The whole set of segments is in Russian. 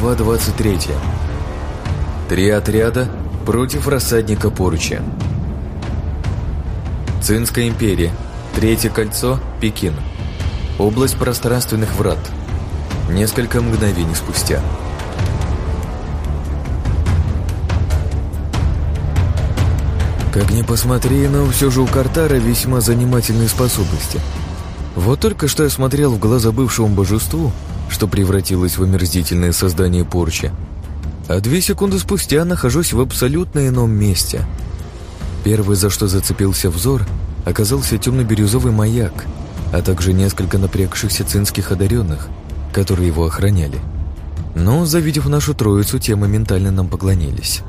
Глава 23. Три отряда против рассадника Поруча. Цинская империя. Третье кольцо. Пекин. Область пространственных врат. Несколько мгновений спустя. Как ни посмотри, но все же у Картара весьма занимательные способности. Вот только что я смотрел в глаза бывшему божеству, что превратилось в омерзительное создание порчи. А две секунды спустя нахожусь в абсолютно ином месте. Первый, за что зацепился взор, оказался темно-бирюзовый маяк, а также несколько напрягшихся цинских одаренных, которые его охраняли. Но, завидев нашу троицу, те моментально нам поклонились.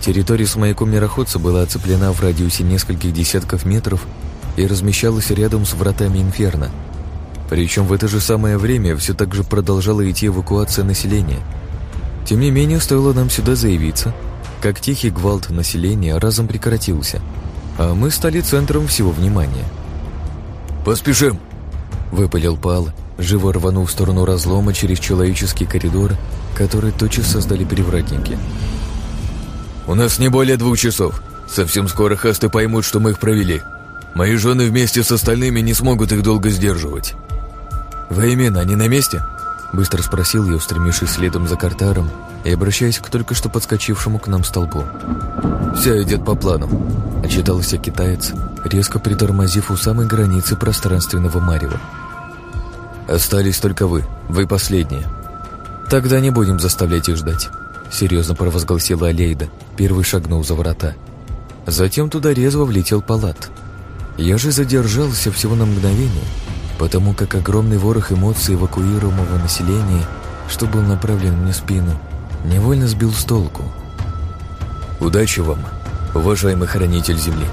Территория с маяком мироходца была оцеплена в радиусе нескольких десятков метров и размещалась рядом с вратами Инферно – причем в это же самое время все так же продолжала идти эвакуация населения. Тем не менее, стоило нам сюда заявиться, как тихий гвалт населения разом прекратился, а мы стали центром всего внимания. «Поспешим!» — выпалил Пал, живо рванув в сторону разлома через человеческий коридор, который тотчас создали привратники. «У нас не более двух часов. Совсем скоро хасты поймут, что мы их провели. Мои жены вместе с остальными не смогут их долго сдерживать». «Веймен, они на месте?» Быстро спросил я, устремившись следом за Картаром и обращаясь к только что подскочившему к нам столбу. «Все идет по плану», — отчитался китаец, резко притормозив у самой границы пространственного марева. «Остались только вы, вы последние. Тогда не будем заставлять их ждать», — серьезно провозгласила Алейда, первый шагнул за врата. Затем туда резво влетел палат. Я же задержался всего на мгновение — потому как огромный ворох эмоций эвакуируемого населения, что был направлен мне в спину, невольно сбил с толку. «Удачи вам, уважаемый хранитель Земли!»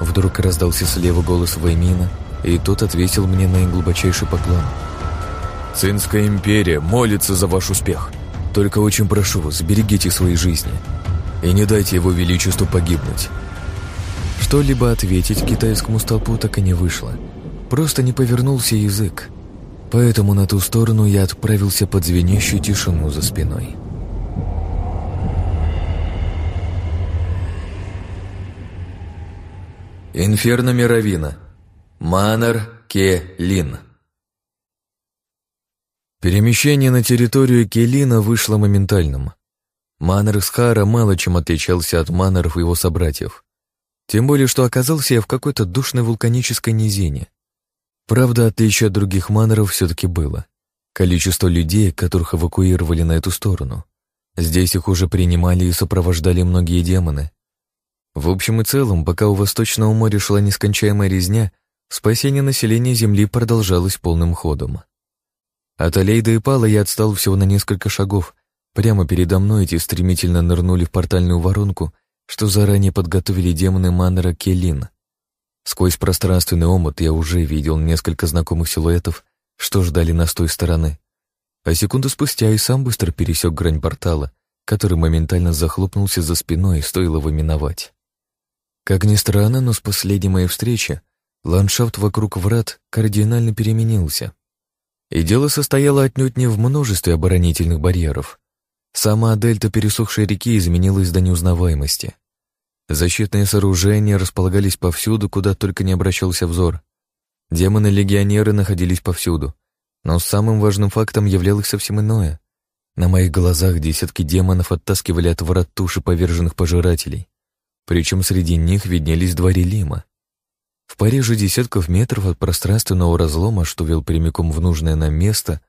Вдруг раздался слева голос Ваймина, и тот ответил мне на глубочайший поклон. «Цинская империя молится за ваш успех. Только очень прошу вас, берегите свои жизни и не дайте его величеству погибнуть». Что-либо ответить китайскому столпу так и не вышло. Просто не повернулся язык. Поэтому на ту сторону я отправился под звенящую тишину за спиной. Инферно Мировина. Манар Ке Лин. Перемещение на территорию Келина вышло моментальным. Манер Схара мало чем отличался от манеров его собратьев. Тем более, что оказался я в какой-то душной вулканической низине. Правда, отличие от других манеров все-таки было. Количество людей, которых эвакуировали на эту сторону. Здесь их уже принимали и сопровождали многие демоны. В общем и целом, пока у Восточного моря шла нескончаемая резня, спасение населения Земли продолжалось полным ходом. От Алейда и Пала я отстал всего на несколько шагов. Прямо передо мной эти стремительно нырнули в портальную воронку, что заранее подготовили демоны Маннера Келин. Сквозь пространственный омут я уже видел несколько знакомых силуэтов, что ждали нас с той стороны. А секунду спустя и сам быстро пересек грань портала, который моментально захлопнулся за спиной и стоило его миновать. Как ни странно, но с последней моей встречи ландшафт вокруг врат кардинально переменился. И дело состояло отнюдь не в множестве оборонительных барьеров. Сама дельта пересохшей реки изменилась до неузнаваемости. Защитные сооружения располагались повсюду, куда только не обращался взор. Демоны-легионеры находились повсюду. Но самым важным фактом являлось совсем иное. На моих глазах десятки демонов оттаскивали от ворот туши поверженных пожирателей. Причем среди них виднелись два релима. В Париже десятков метров от пространственного разлома, что вел прямиком в нужное нам место,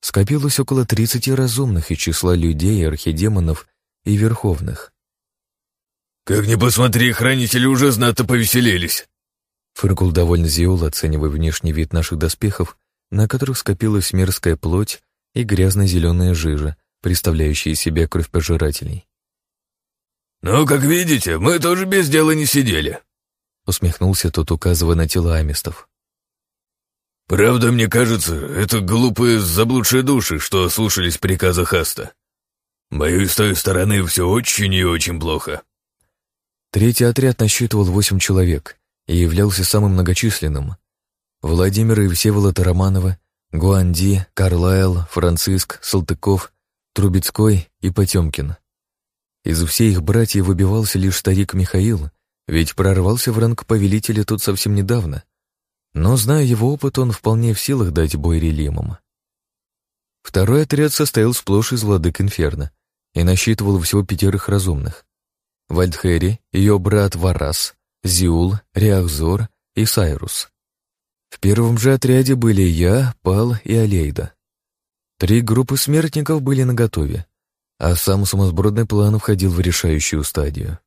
скопилось около тридцати разумных из числа людей, архидемонов и верховных. «Как ни посмотри, хранители уже знато повеселились!» Фыркул довольно Зиул, оценивая внешний вид наших доспехов, на которых скопилась мерзкая плоть и грязно-зеленая жижа, представляющая из себя кровь пожирателей. «Ну, как видите, мы тоже без дела не сидели», — усмехнулся тот, указывая на тела амистов. «Правда, мне кажется, это глупые заблудшие души, что слушались приказа Хаста. Боюсь, с той стороны все очень и очень плохо». Третий отряд насчитывал восемь человек и являлся самым многочисленным. Владимир и Всеволод Романова, Гуанди, Карлайл, Франциск, Салтыков, Трубецкой и Потемкин. Из всех их братьев выбивался лишь старик Михаил, ведь прорвался в ранг повелителя тут совсем недавно. Но, зная его опыт, он вполне в силах дать бой релимам. Второй отряд состоял сплошь из владык Инферно и насчитывал всего пятерых разумных. Вальдхери, ее брат Варас, Зиул, Реахзор и Сайрус. В первом же отряде были я, Пал и Алейда. Три группы смертников были наготове, а сам сумасбродный план входил в решающую стадию.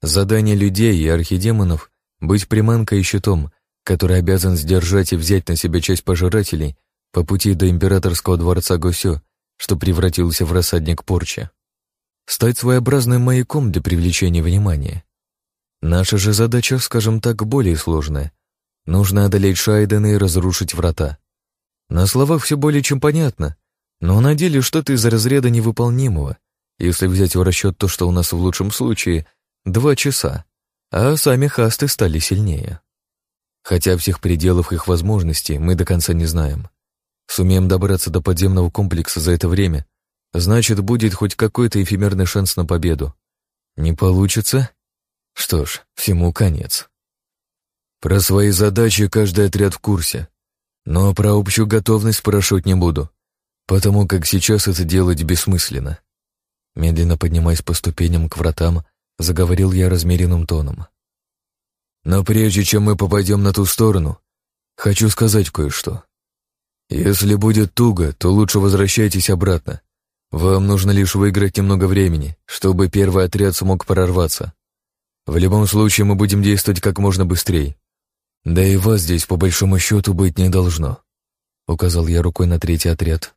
Задание людей и архидемонов — быть приманкой и щитом, который обязан сдержать и взять на себя часть пожирателей по пути до императорского дворца Госё, что превратился в рассадник порчи. Стать своеобразным маяком для привлечения внимания. Наша же задача, скажем так, более сложная. Нужно одолеть Шайдена и разрушить врата. На словах все более чем понятно, но на деле что-то из разряда невыполнимого, если взять в расчет то, что у нас в лучшем случае два часа, а сами хасты стали сильнее. Хотя всех пределов их возможностей мы до конца не знаем. Сумеем добраться до подземного комплекса за это время, значит, будет хоть какой-то эфемерный шанс на победу. Не получится? Что ж, всему конец. Про свои задачи каждый отряд в курсе, но про общую готовность спрашивать не буду, потому как сейчас это делать бессмысленно. Медленно поднимаясь по ступеням к вратам, заговорил я размеренным тоном. Но прежде чем мы попадем на ту сторону, хочу сказать кое-что. Если будет туго, то лучше возвращайтесь обратно. Вам нужно лишь выиграть немного времени, чтобы первый отряд смог прорваться. В любом случае мы будем действовать как можно быстрее. Да и вас здесь по большому счету быть не должно, указал я рукой на третий отряд.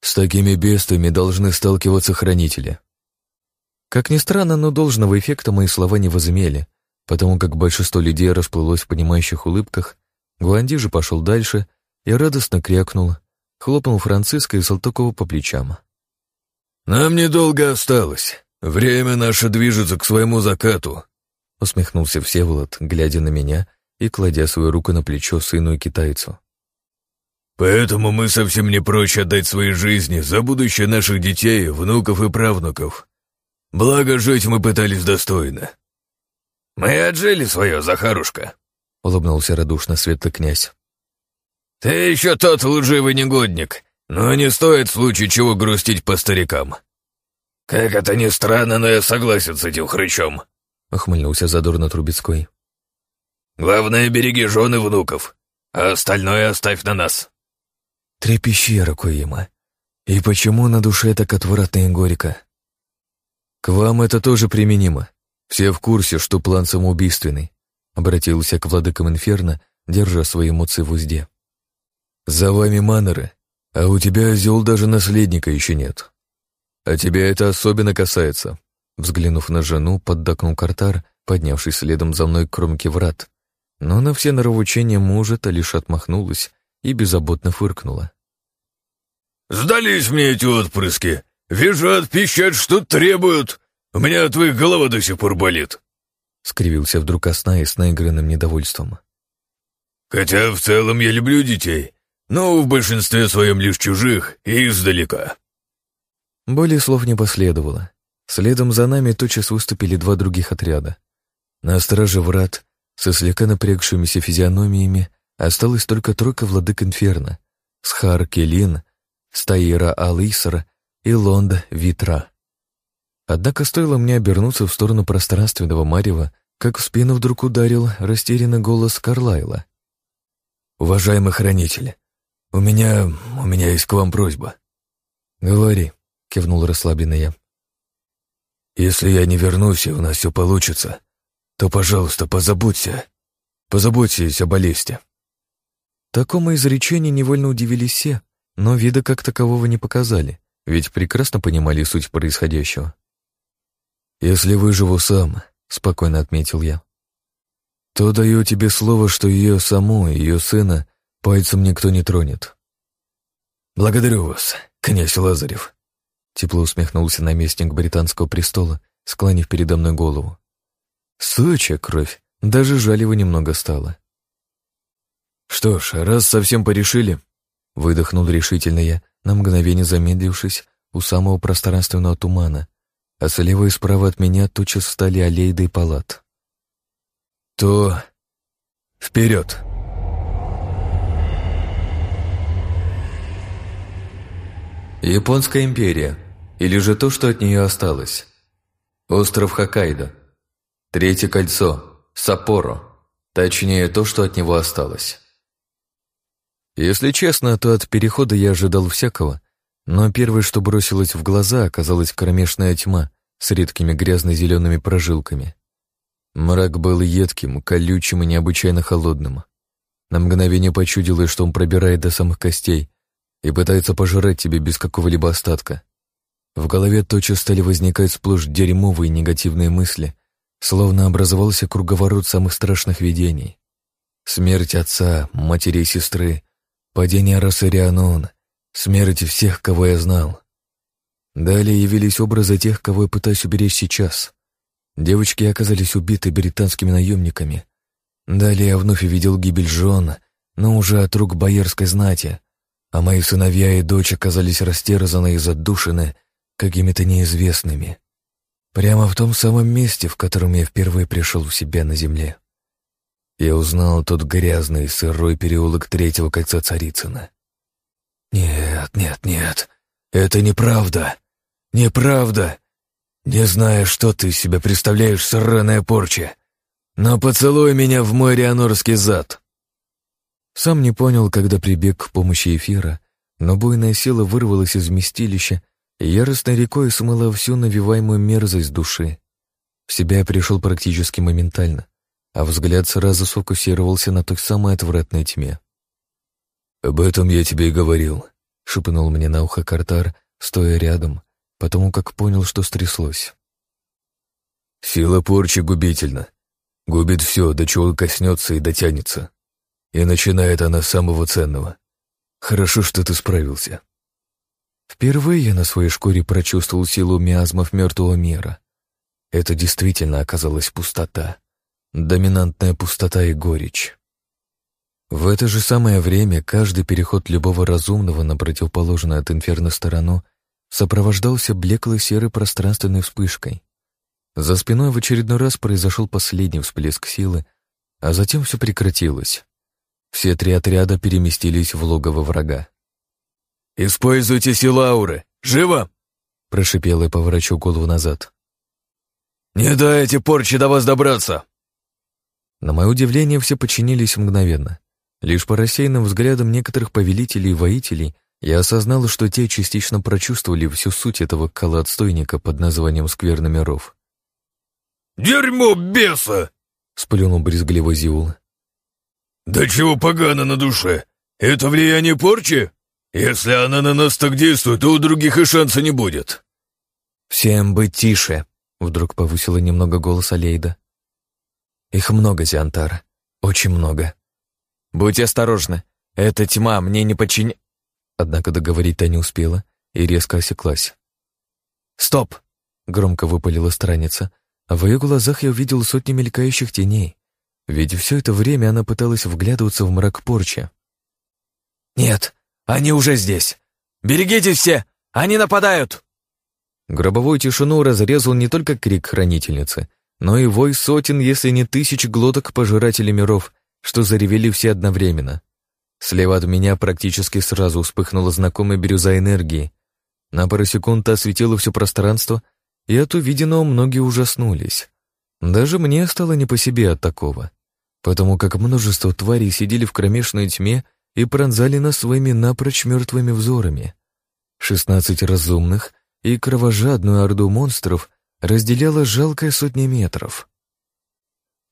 С такими бестами должны сталкиваться хранители. Как ни странно, но должного эффекта мои слова не возымели, потому как большинство людей расплылось в понимающих улыбках, Гуанди же пошел дальше и радостно крякнул, хлопнул Франциска и Салтыкова по плечам. «Нам недолго осталось. Время наше движется к своему закату», — усмехнулся Всеволод, глядя на меня и кладя свою руку на плечо сыну и китайцу. «Поэтому мы совсем не прочь отдать свои жизни за будущее наших детей, внуков и правнуков. Благо, жить мы пытались достойно». «Мы отжили свое, Захарушка», — улыбнулся радушно светлый князь. «Ты еще тот лживый негодник, но не стоит в случае чего грустить по старикам». «Как это ни странно, но я согласен с этим хрычом», — ухмыльнулся задорно Трубецкой. «Главное, береги жены внуков, а остальное оставь на нас». Трепещи, Ракуима. И почему на душе так отвратно и горько? К вам это тоже применимо. Все в курсе, что план самоубийственный. Обратился к владыкам Инферно, держа свои эмоции в узде. «За вами манеры, а у тебя, Зел, даже наследника еще нет. А тебя это особенно касается». Взглянув на жену, поддакнул Картар, поднявшись следом за мной к кромке врат. Но на все норовучения мужа-то лишь отмахнулась и беззаботно фыркнула. «Сдались мне эти отпрыски! Визжат, пищат, что требуют! У меня от твоих голова до сих пор болит!» Скривился вдруг Осна и с наигранным недовольством. «Хотя в целом я люблю детей, но в большинстве своем лишь чужих и издалека». Более слов не последовало. Следом за нами тотчас выступили два других отряда. На страже врат, со слегка напрягшимися физиономиями, осталась только тройка владык Инферно — Схар Келин, Стаира Алисар и Лонд Витра. Однако стоило мне обернуться в сторону пространственного марева, как в спину вдруг ударил растерянный голос Карлайла. «Уважаемый хранитель, у меня... у меня есть к вам просьба». «Говори», — кивнул расслабленно я. «Если я не вернусь, и у нас все получится, то, пожалуйста, позаботься. Позаботьтесь об Алесте». Такому изречению невольно удивились все, но вида как такового не показали, ведь прекрасно понимали суть происходящего. «Если выживу сам», — спокойно отметил я, «то даю тебе слово, что ее саму ее сына пальцем никто не тронет». «Благодарю вас, князь Лазарев», — тепло усмехнулся наместник британского престола, склонив передо мной голову. «Сучья кровь, даже жаль его немного стало». «Что ж, раз совсем порешили», — выдохнул решительно я, на мгновение замедлившись у самого пространственного тумана, а слева и справа от меня тотчас стали аллейды и палат. «То... вперед!» Японская империя, или же то, что от нее осталось. Остров Хоккайдо. Третье кольцо. Саппоро. Точнее, то, что от него осталось. Если честно, то от перехода я ожидал всякого, но первое, что бросилось в глаза, оказалась кромешная тьма с редкими грязно-зелеными прожилками. Мрак был едким, колючим и необычайно холодным. На мгновение почудилось, что он пробирает до самых костей, и пытается пожрать тебя без какого-либо остатка. В голове тотчас стали возникать сплошь дерьмовые негативные мысли, словно образовался круговорот самых страшных видений. Смерть отца, матери и сестры, падение расы Рианон, смерть всех, кого я знал. Далее явились образы тех, кого я пытаюсь уберечь сейчас. Девочки оказались убиты британскими наемниками. Далее я вновь увидел гибель Джона, но уже от рук боярской знати, а мои сыновья и дочь оказались растерзаны и задушены какими-то неизвестными. Прямо в том самом месте, в котором я впервые пришел в себя на земле. Я узнал тот грязный, сырой переулок третьего кольца Царицына. Нет, нет, нет, это неправда. Неправда. Не знаю, что ты из себя представляешь, сраная порча. Но поцелуй меня в мой рианорский зад. Сам не понял, когда прибег к помощи эфира, но буйная сила вырвалась из вместилища и яростной рекой смыла всю навиваемую мерзость души. В себя я пришел практически моментально, а взгляд сразу сфокусировался на той самой отвратной тьме. «Об этом я тебе и говорил», — шепнул мне на ухо Картар, стоя рядом, потому как понял, что стряслось. «Сила порчи губительна. Губит все, до чего коснется и дотянется. И начинает она с самого ценного. Хорошо, что ты справился. Впервые я на своей шкуре прочувствовал силу миазмов мертвого мира. Это действительно оказалась пустота. Доминантная пустота и горечь. В это же самое время каждый переход любого разумного на противоположную от инферно сторону сопровождался блеклой серой пространственной вспышкой. За спиной в очередной раз произошел последний всплеск силы, а затем все прекратилось. Все три отряда переместились в логово врага. «Используйте силу ауры! Живо!» — прошипел и поворачивал голову назад. «Не дайте порче до вас добраться!» На мое удивление, все подчинились мгновенно. Лишь по рассеянным взглядам некоторых повелителей и воителей я осознал, что те частично прочувствовали всю суть этого колоотстойника под названием «Скверны миров». «Дерьмо беса!» — сплюнул брезгливо Зиул. «Да чего погано на душе? Это влияние порчи? Если она на нас так действует, то у других и шанса не будет». «Всем быть тише», — вдруг повысила немного голос Алейда. «Их много, Зиантар, очень много. Будьте осторожны, эта тьма мне не подчин...» Однако договорить-то не успела и резко осеклась. «Стоп!» — громко выпалила страница, а в ее глазах я увидел сотни мелькающих теней. Ведь все это время она пыталась вглядываться в мрак порчи. «Нет, они уже здесь! Берегитесь все! Они нападают!» Гробовую тишину разрезал не только крик хранительницы, но и вой сотен, если не тысяч глоток пожирателей миров, что заревели все одновременно. Слева от меня практически сразу вспыхнула знакомая бирюза энергии. На пару секунд осветила все пространство, и от увиденного многие ужаснулись. Даже мне стало не по себе от такого потому как множество тварей сидели в кромешной тьме и пронзали нас своими напрочь мертвыми взорами. Шестнадцать разумных и кровожадную орду монстров разделяла жалкая сотня метров.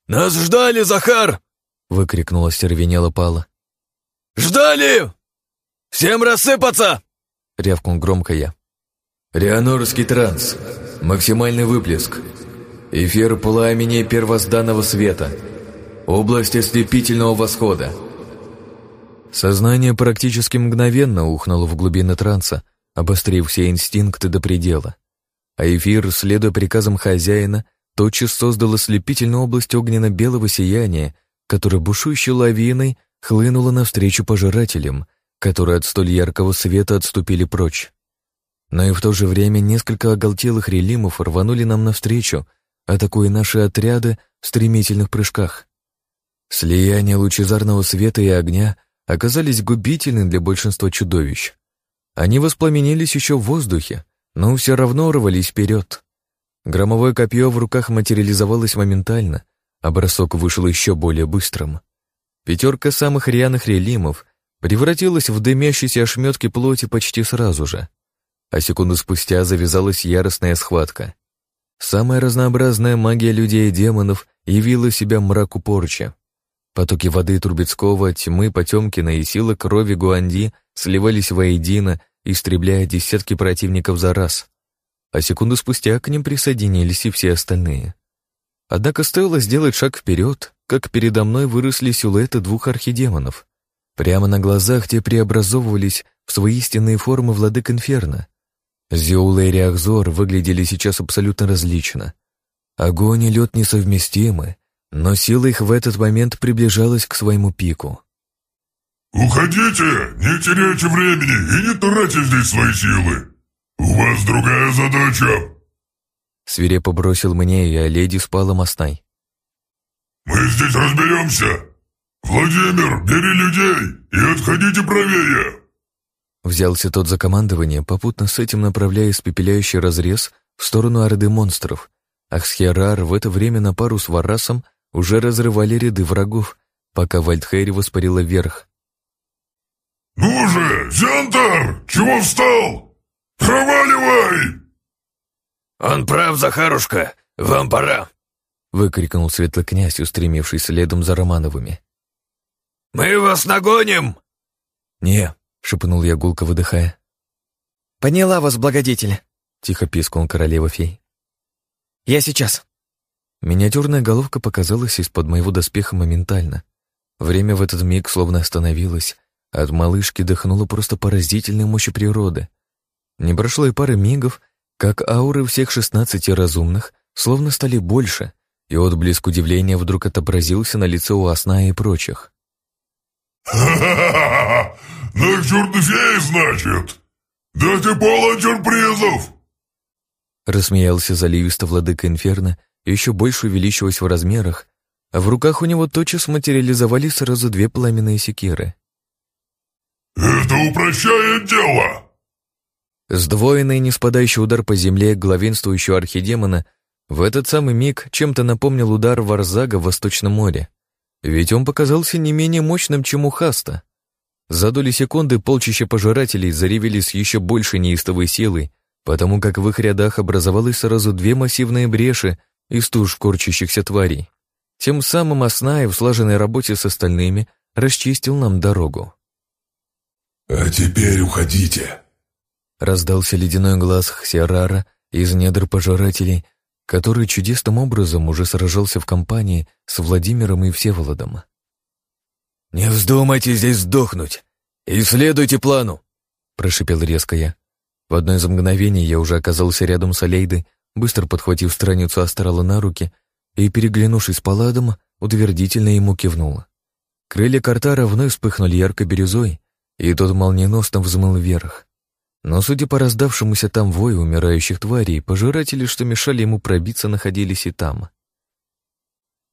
«Нас ждали, Захар!» — выкрикнула стервенела Пала. «Ждали! Всем рассыпаться!» — рявкнул громко я. «Рианорский транс. Максимальный выплеск. Эфир пламени первозданного света». Область ослепительного восхода. Сознание практически мгновенно ухнуло в глубины транса, обострив все инстинкты до предела. А эфир, следуя приказам хозяина, тотчас создал ослепительную область огненно-белого сияния, которая бушующей лавиной хлынула навстречу пожирателям, которые от столь яркого света отступили прочь. Но и в то же время несколько оголтелых релимов рванули нам навстречу, атакуя наши отряды в стремительных прыжках. Слияние лучезарного света и огня оказались губительны для большинства чудовищ. Они воспламенились еще в воздухе, но все равно рвались вперед. Громовое копье в руках материализовалось моментально, а бросок вышел еще более быстрым. Пятерка самых рьяных релимов превратилась в дымящиеся ошметки плоти почти сразу же, а секунду спустя завязалась яростная схватка. Самая разнообразная магия людей и демонов явила себя мраку порчи. Потоки воды Трубецкого, тьмы Потемкина и силы крови Гуанди сливались воедино, истребляя десятки противников за раз. А секунду спустя к ним присоединились и все остальные. Однако стоило сделать шаг вперед, как передо мной выросли силуэты двух архидемонов. Прямо на глазах те преобразовывались в свои истинные формы владык Инферно. Зеула и Реахзор выглядели сейчас абсолютно различно. Огонь и лед несовместимы, но сила их в этот момент приближалась к своему пику. «Уходите! Не теряйте времени и не тратьте здесь свои силы! У вас другая задача!» Свирепо бросил мне, и леди спала Мастай. «Мы здесь разберемся! Владимир, бери людей и отходите правее!» Взялся тот за командование, попутно с этим направляя испепеляющий разрез в сторону орды монстров. Ахсхерар в это время на пару с Варасом уже разрывали ряды врагов, пока Вальдхейри воспарила вверх. «Ну же, Зянтар, чего встал? Проваливай!» «Он прав, Захарушка, вам пора!» выкрикнул светлый князь, устремивший следом за Романовыми. «Мы вас нагоним!» «Не», — шепнул я гулко, выдыхая. «Поняла вас, благодетель», — тихо пискнул королева фей. «Я сейчас». Миниатюрная головка показалась из-под моего доспеха моментально. Время в этот миг словно остановилось. От малышки дыхнуло просто поразительной мощи природы. Не прошло и пары мигов, как ауры всех шестнадцати разумных словно стали больше, и отблеск удивления вдруг отобразился на лице у Осна и прочих. «Ха-ха-ха! Наш черный фей, значит? Да ты полон сюрпризов!» Рассмеялся заливисто владыка Инферно, еще больше увеличиваясь в размерах, а в руках у него тотчас материализовались сразу две пламенные секиры. «Это упрощает дело!» Сдвоенный, не спадающий удар по земле главенствующего архидемона в этот самый миг чем-то напомнил удар Варзага в Восточном море. Ведь он показался не менее мощным, чем у Хаста. За доли секунды полчища пожирателей заревели с еще большей неистовой силой, потому как в их рядах образовалось сразу две массивные бреши из туш корчащихся тварей. Тем самым Аснаев в слаженной работе с остальными расчистил нам дорогу. «А теперь уходите!» Раздался ледяной глаз Хсиарара из недр пожирателей, который чудесным образом уже сражался в компании с Владимиром и Всеволодом. «Не вздумайте здесь сдохнуть! И следуйте плану!» — прошипел резко я. В одно из мгновений я уже оказался рядом с Алейдой, быстро подхватив страницу астрала на руки и, переглянувшись с Паладом, утвердительно ему кивнула. Крылья Картара вновь вспыхнули ярко-бирюзой, и тот молниеносно взмыл вверх. Но, судя по раздавшемуся там вою умирающих тварей, пожиратели, что мешали ему пробиться, находились и там.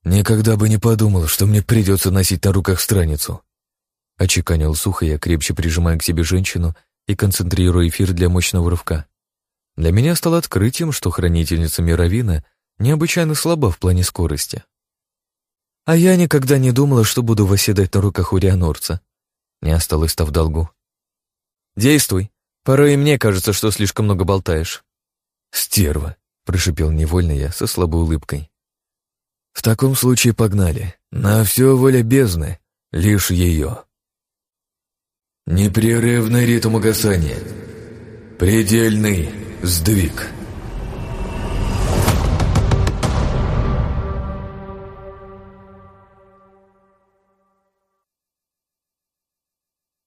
«Никогда бы не подумал, что мне придется носить на руках страницу», — очеканил сухо я, крепче прижимая к себе женщину и концентрируя эфир для мощного рывка. Для меня стало открытием, что хранительница Мировина необычайно слаба в плане скорости. А я никогда не думала, что буду восседать на руках у Рианорца. Не осталось-то в долгу. «Действуй!» Порой и мне кажется, что слишком много болтаешь. Стерва, прошипел невольно я со слабой улыбкой. В таком случае погнали. На все воля бездны, лишь ее. Непрерывный ритм угасания. Предельный сдвиг.